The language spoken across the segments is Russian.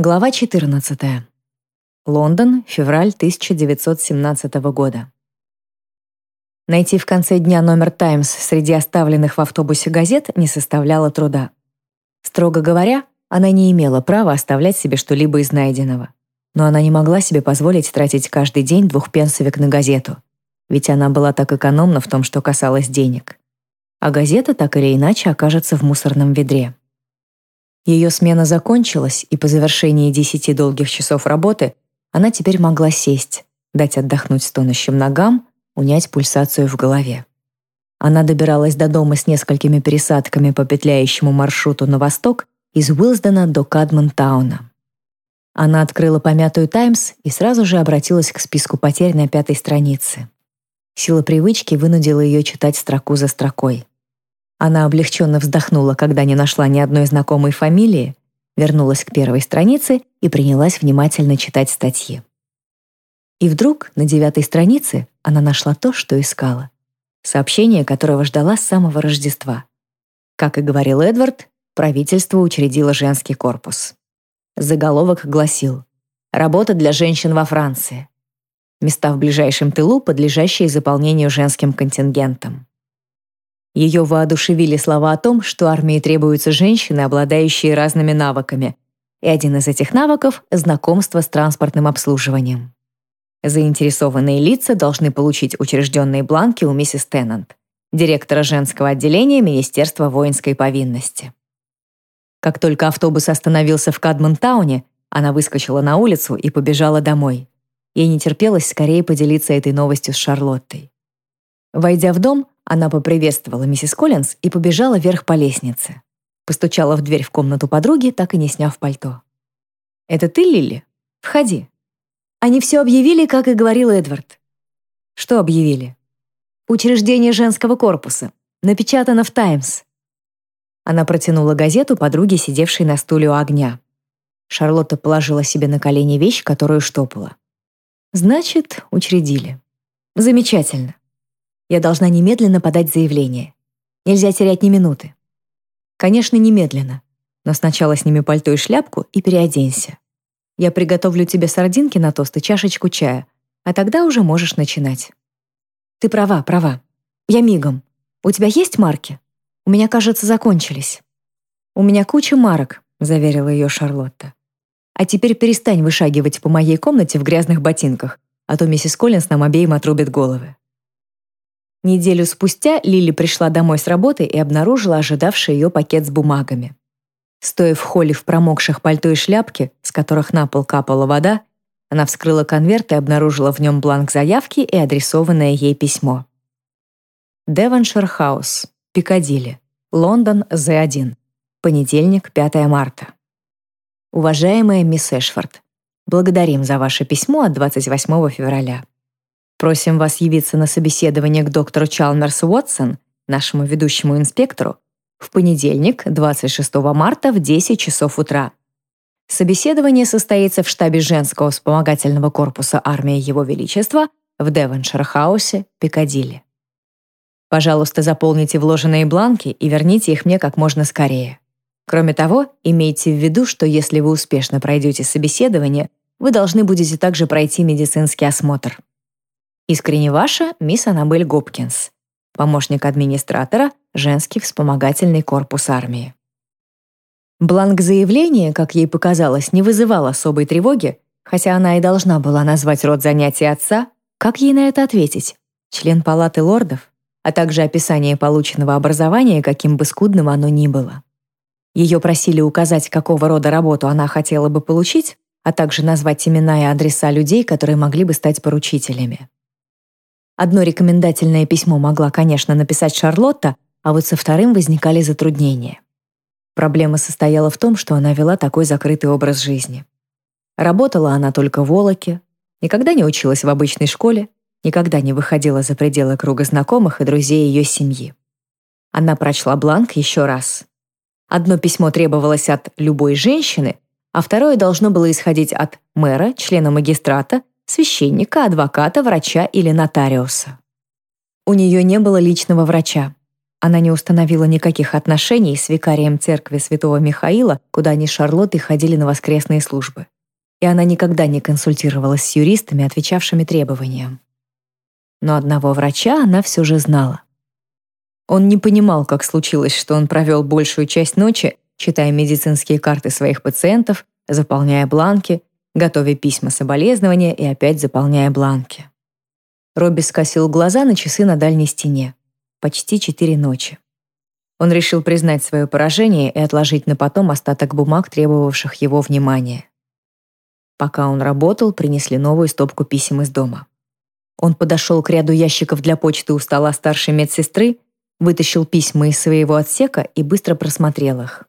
Глава 14. Лондон, февраль 1917 года. Найти в конце дня номер «Таймс» среди оставленных в автобусе газет не составляло труда. Строго говоря, она не имела права оставлять себе что-либо из найденного. Но она не могла себе позволить тратить каждый день двухпенсовик на газету, ведь она была так экономна в том, что касалось денег. А газета так или иначе окажется в мусорном ведре. Ее смена закончилась, и по завершении десяти долгих часов работы она теперь могла сесть, дать отдохнуть стонущим ногам, унять пульсацию в голове. Она добиралась до дома с несколькими пересадками по петляющему маршруту на восток из Уилсдена до Кадмонтауна. Она открыла помятую «Таймс» и сразу же обратилась к списку потерь на пятой странице. Сила привычки вынудила ее читать строку за строкой. Она облегченно вздохнула, когда не нашла ни одной знакомой фамилии, вернулась к первой странице и принялась внимательно читать статьи. И вдруг на девятой странице она нашла то, что искала. Сообщение, которого ждала с самого Рождества. Как и говорил Эдвард, правительство учредило женский корпус. Заголовок гласил «Работа для женщин во Франции». Места в ближайшем тылу, подлежащие заполнению женским контингентом. Ее воодушевили слова о том, что армии требуются женщины, обладающие разными навыками, и один из этих навыков — знакомство с транспортным обслуживанием. Заинтересованные лица должны получить учрежденные бланки у миссис Теннант, директора женского отделения Министерства воинской повинности. Как только автобус остановился в Кадмонтауне, она выскочила на улицу и побежала домой. Ей не терпелось скорее поделиться этой новостью с Шарлоттой. Войдя в дом, она поприветствовала миссис Коллинз и побежала вверх по лестнице. Постучала в дверь в комнату подруги, так и не сняв пальто. «Это ты, Лили? Входи». Они все объявили, как и говорил Эдвард. Что объявили? Учреждение женского корпуса. Напечатано в «Таймс». Она протянула газету подруге, сидевшей на стуле у огня. Шарлотта положила себе на колени вещь, которую штопала. «Значит, учредили. Замечательно. Я должна немедленно подать заявление. Нельзя терять ни минуты. Конечно, немедленно. Но сначала сними пальто и шляпку и переоденься. Я приготовлю тебе сардинки на тост и чашечку чая, а тогда уже можешь начинать. Ты права, права. Я мигом. У тебя есть марки? У меня, кажется, закончились. У меня куча марок, заверила ее Шарлотта. А теперь перестань вышагивать по моей комнате в грязных ботинках, а то миссис Коллинс нам обеим отрубит головы. Неделю спустя Лили пришла домой с работы и обнаружила ожидавший ее пакет с бумагами. Стоя в холле в промокших пальто и шляпке, с которых на пол капала вода, она вскрыла конверт и обнаружила в нем бланк заявки и адресованное ей письмо. Девоншир Хаус, Пикадилли, Лондон, З1. Понедельник, 5 марта. Уважаемая мисс Эшфорд, благодарим за ваше письмо от 28 февраля. Просим вас явиться на собеседование к доктору Чалмерс Уотсон, нашему ведущему инспектору, в понедельник, 26 марта в 10 часов утра. Собеседование состоится в штабе женского вспомогательного корпуса армии Его Величества в Девоншир-хаусе, Пикадилли. Пожалуйста, заполните вложенные бланки и верните их мне как можно скорее. Кроме того, имейте в виду, что если вы успешно пройдете собеседование, вы должны будете также пройти медицинский осмотр. Искренне ваша, мисс Аннабель Гопкинс, помощник администратора, женский вспомогательный корпус армии. Бланк заявления, как ей показалось, не вызывал особой тревоги, хотя она и должна была назвать род занятий отца. Как ей на это ответить? Член палаты лордов, а также описание полученного образования, каким бы скудным оно ни было. Ее просили указать, какого рода работу она хотела бы получить, а также назвать имена и адреса людей, которые могли бы стать поручителями. Одно рекомендательное письмо могла, конечно, написать Шарлотта, а вот со вторым возникали затруднения. Проблема состояла в том, что она вела такой закрытый образ жизни. Работала она только в Волоке, никогда не училась в обычной школе, никогда не выходила за пределы круга знакомых и друзей ее семьи. Она прочла бланк еще раз. Одно письмо требовалось от любой женщины, а второе должно было исходить от мэра, члена магистрата священника, адвоката, врача или нотариуса. У нее не было личного врача. Она не установила никаких отношений с викарием церкви Святого Михаила, куда они с Шарлоттой ходили на воскресные службы. И она никогда не консультировалась с юристами, отвечавшими требованиям. Но одного врача она все же знала. Он не понимал, как случилось, что он провел большую часть ночи, читая медицинские карты своих пациентов, заполняя бланки, готовя письма соболезнования и опять заполняя бланки. Робби скосил глаза на часы на дальней стене. Почти четыре ночи. Он решил признать свое поражение и отложить на потом остаток бумаг, требовавших его внимания. Пока он работал, принесли новую стопку писем из дома. Он подошел к ряду ящиков для почты у стола старшей медсестры, вытащил письма из своего отсека и быстро просмотрел их.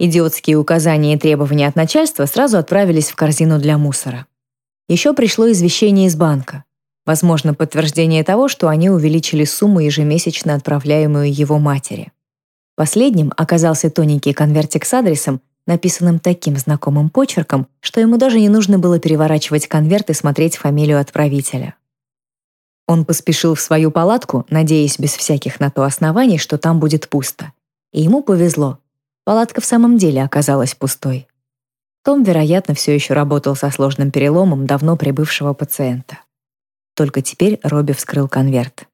Идиотские указания и требования от начальства сразу отправились в корзину для мусора. Еще пришло извещение из банка. Возможно, подтверждение того, что они увеличили сумму, ежемесячно отправляемую его матери. Последним оказался тоненький конвертик с адресом, написанным таким знакомым почерком, что ему даже не нужно было переворачивать конверт и смотреть фамилию отправителя. Он поспешил в свою палатку, надеясь без всяких на то оснований, что там будет пусто. И ему повезло. Палатка в самом деле оказалась пустой. Том, вероятно, все еще работал со сложным переломом давно прибывшего пациента. Только теперь Робби вскрыл конверт.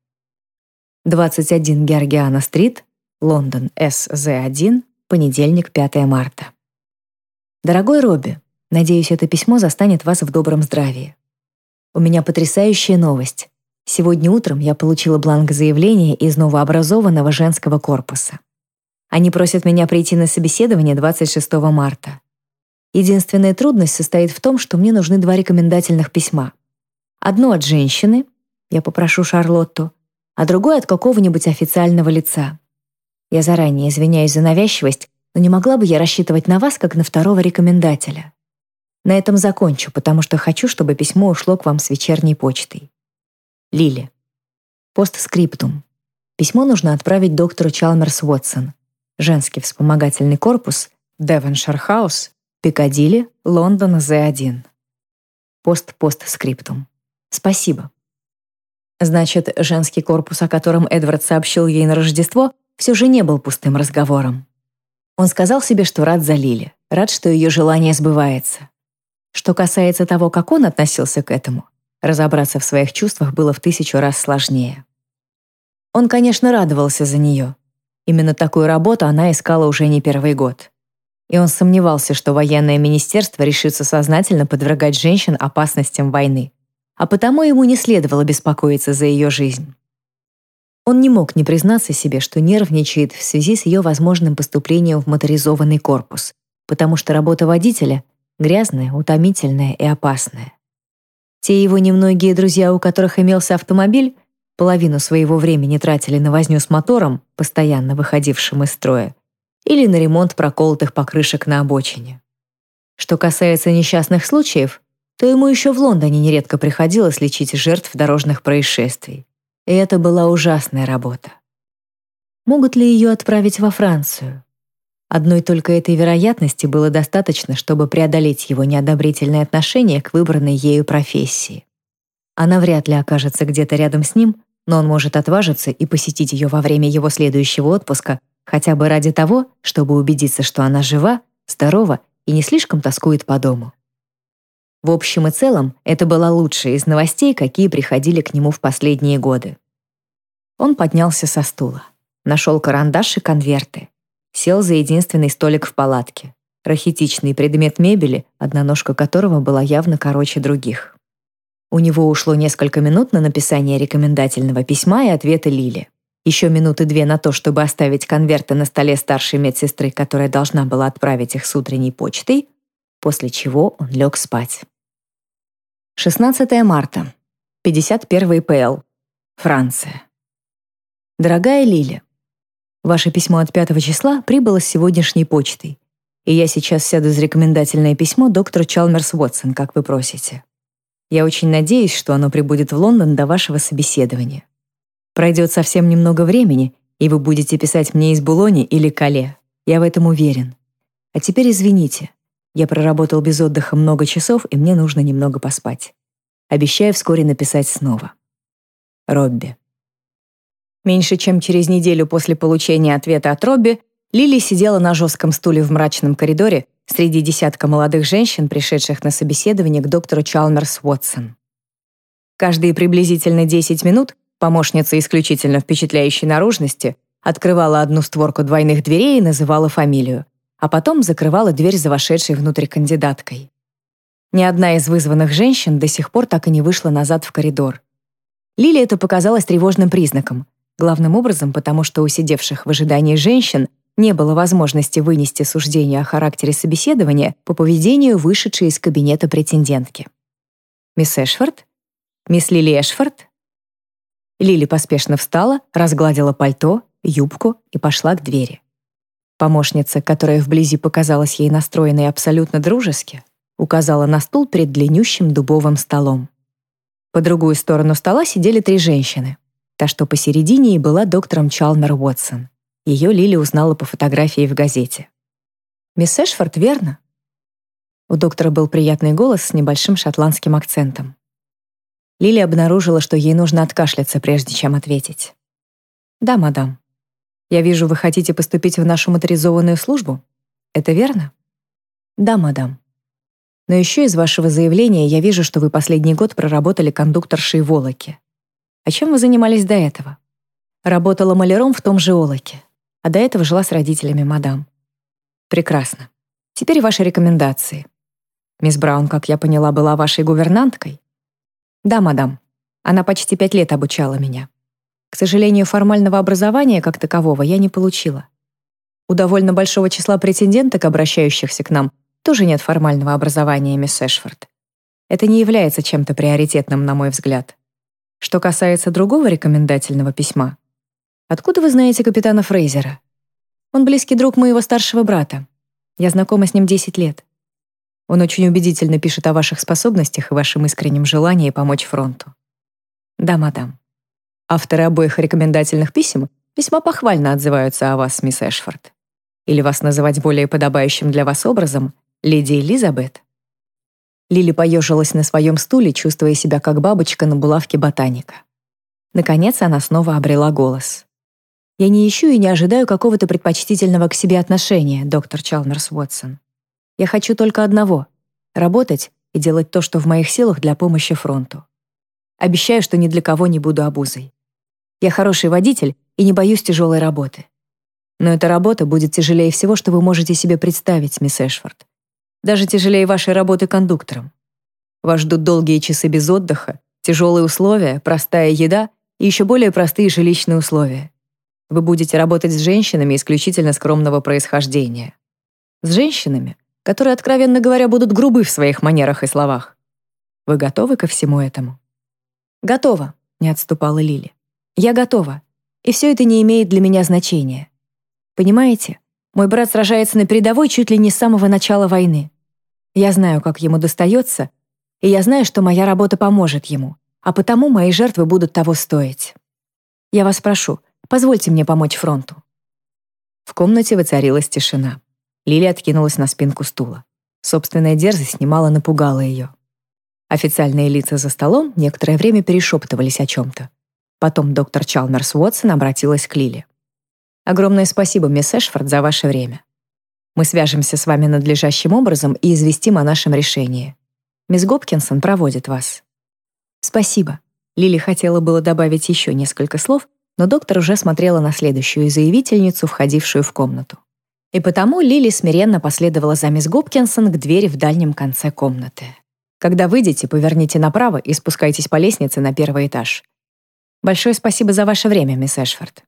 21 Георгиана-стрит, Лондон, СЗ-1, понедельник, 5 марта. Дорогой Робби, надеюсь, это письмо застанет вас в добром здравии. У меня потрясающая новость. Сегодня утром я получила бланк заявления из новообразованного женского корпуса. Они просят меня прийти на собеседование 26 марта. Единственная трудность состоит в том, что мне нужны два рекомендательных письма. Одно от женщины, я попрошу Шарлотту, а другое от какого-нибудь официального лица. Я заранее извиняюсь за навязчивость, но не могла бы я рассчитывать на вас, как на второго рекомендателя. На этом закончу, потому что хочу, чтобы письмо ушло к вам с вечерней почтой. Лили. Постскриптум. Письмо нужно отправить доктору Чалмерс Уотсон. Женский вспомогательный корпус, Девоншир Хаус, Пикадилли, Лондон, З1. Пост-постскриптум. Спасибо. Значит, женский корпус, о котором Эдвард сообщил ей на Рождество, все же не был пустым разговором. Он сказал себе, что рад за Лили, рад, что ее желание сбывается. Что касается того, как он относился к этому, Разобраться в своих чувствах было в тысячу раз сложнее. Он, конечно, радовался за нее. Именно такую работу она искала уже не первый год. И он сомневался, что военное министерство решится сознательно подвергать женщин опасностям войны. А потому ему не следовало беспокоиться за ее жизнь. Он не мог не признаться себе, что нервничает в связи с ее возможным поступлением в моторизованный корпус, потому что работа водителя — грязная, утомительная и опасная. Те его немногие друзья, у которых имелся автомобиль, половину своего времени тратили на возню с мотором, постоянно выходившим из строя, или на ремонт проколотых покрышек на обочине. Что касается несчастных случаев, то ему еще в Лондоне нередко приходилось лечить жертв дорожных происшествий. И это была ужасная работа. Могут ли ее отправить во Францию? Одной только этой вероятности было достаточно, чтобы преодолеть его неодобрительное отношение к выбранной ею профессии. Она вряд ли окажется где-то рядом с ним, но он может отважиться и посетить ее во время его следующего отпуска, хотя бы ради того, чтобы убедиться, что она жива, здорова и не слишком тоскует по дому. В общем и целом, это была лучшая из новостей, какие приходили к нему в последние годы. Он поднялся со стула, нашел карандаш и конверты, сел за единственный столик в палатке. Рахитичный предмет мебели, одна ножка которого была явно короче других. У него ушло несколько минут на написание рекомендательного письма и ответа Лили. Еще минуты две на то, чтобы оставить конверты на столе старшей медсестры, которая должна была отправить их с утренней почтой, после чего он лег спать. 16 марта. 51 ПЛ. Франция. Дорогая Лили, Ваше письмо от 5 числа прибыло с сегодняшней почтой. И я сейчас сяду за рекомендательное письмо доктору Чалмерс Уотсон, как вы просите. Я очень надеюсь, что оно прибудет в Лондон до вашего собеседования. Пройдет совсем немного времени, и вы будете писать мне из Булони или Кале. Я в этом уверен. А теперь извините. Я проработал без отдыха много часов, и мне нужно немного поспать. Обещаю вскоре написать снова. Робби. Меньше чем через неделю после получения ответа от Робби, Лили сидела на жестком стуле в мрачном коридоре среди десятка молодых женщин, пришедших на собеседование к доктору Чалмерс Уотсон. Каждые приблизительно 10 минут помощница исключительно впечатляющей наружности открывала одну створку двойных дверей и называла фамилию, а потом закрывала дверь за вошедшей внутрь кандидаткой. Ни одна из вызванных женщин до сих пор так и не вышла назад в коридор. Лиле это показалось тревожным признаком, главным образом потому, что у сидевших в ожидании женщин не было возможности вынести суждение о характере собеседования по поведению вышедшей из кабинета претендентки. «Мисс Эшфорд? Мисс Лили Эшфорд?» Лили поспешно встала, разгладила пальто, юбку и пошла к двери. Помощница, которая вблизи показалась ей настроенной абсолютно дружески, указала на стул перед длиннющим дубовым столом. По другую сторону стола сидели три женщины. Та, что посередине, и была доктором Чалмер Уотсон. Ее Лили узнала по фотографии в газете. «Мисс Эшфорд, верно?» У доктора был приятный голос с небольшим шотландским акцентом. Лили обнаружила, что ей нужно откашляться, прежде чем ответить. «Да, мадам. Я вижу, вы хотите поступить в нашу моторизованную службу. Это верно?» «Да, мадам. Но еще из вашего заявления я вижу, что вы последний год проработали кондукторшей в Олоке. А чем вы занимались до этого?» «Работала маляром в том же Олоке, а до этого жила с родителями, мадам». «Прекрасно. Теперь ваши рекомендации. Мисс Браун, как я поняла, была вашей гувернанткой?» «Да, мадам. Она почти пять лет обучала меня. К сожалению, формального образования как такового я не получила. У довольно большого числа претенденток, обращающихся к нам, тоже нет формального образования, мисс Эшфорд. Это не является чем-то приоритетным, на мой взгляд. Что касается другого рекомендательного письма. Откуда вы знаете капитана Фрейзера? Он близкий друг моего старшего брата. Я знакома с ним 10 лет. Он очень убедительно пишет о ваших способностях и вашем искреннем желании помочь фронту. Да, мадам. Авторы обоих рекомендательных писем весьма похвально отзываются о вас, мисс Эшфорд. Или вас называть более подобающим для вас образом леди Элизабет. Лили поежилась на своем стуле, чувствуя себя как бабочка на булавке ботаника. Наконец она снова обрела голос. «Я не ищу и не ожидаю какого-то предпочтительного к себе отношения, доктор Чалмерс Уотсон. Я хочу только одного — работать и делать то, что в моих силах для помощи фронту. Обещаю, что ни для кого не буду обузой. Я хороший водитель и не боюсь тяжелой работы. Но эта работа будет тяжелее всего, что вы можете себе представить, мисс Эшфорд. Даже тяжелее вашей работы кондуктором. Вас ждут долгие часы без отдыха, тяжелые условия, простая еда и еще более простые жилищные условия. Вы будете работать с женщинами исключительно скромного происхождения. С женщинами, которые, откровенно говоря, будут грубы в своих манерах и словах. Вы готовы ко всему этому? Готова, не отступала Лили. Я готова. И все это не имеет для меня значения. Понимаете, мой брат сражается на передовой чуть ли не с самого начала войны. Я знаю, как ему достается, и я знаю, что моя работа поможет ему, а потому мои жертвы будут того стоить. Я вас прошу, позвольте мне помочь фронту. В комнате воцарилась тишина. Лили откинулась на спинку стула. Собственная дерзость немало напугала ее. Официальные лица за столом некоторое время перешептывались о чем-то. Потом доктор Чалмерс Уотсон обратилась к Лили. «Огромное спасибо, мисс Эшфорд, за ваше время. Мы свяжемся с вами надлежащим образом и известим о нашем решении. Мисс Гопкинсон проводит вас». «Спасибо». Лили хотела было добавить еще несколько слов, но доктор уже смотрела на следующую заявительницу, входившую в комнату. И потому Лили смиренно последовала за мисс Гопкинсон к двери в дальнем конце комнаты. Когда выйдете, поверните направо и спускайтесь по лестнице на первый этаж. Большое спасибо за ваше время, мисс Эшфорд.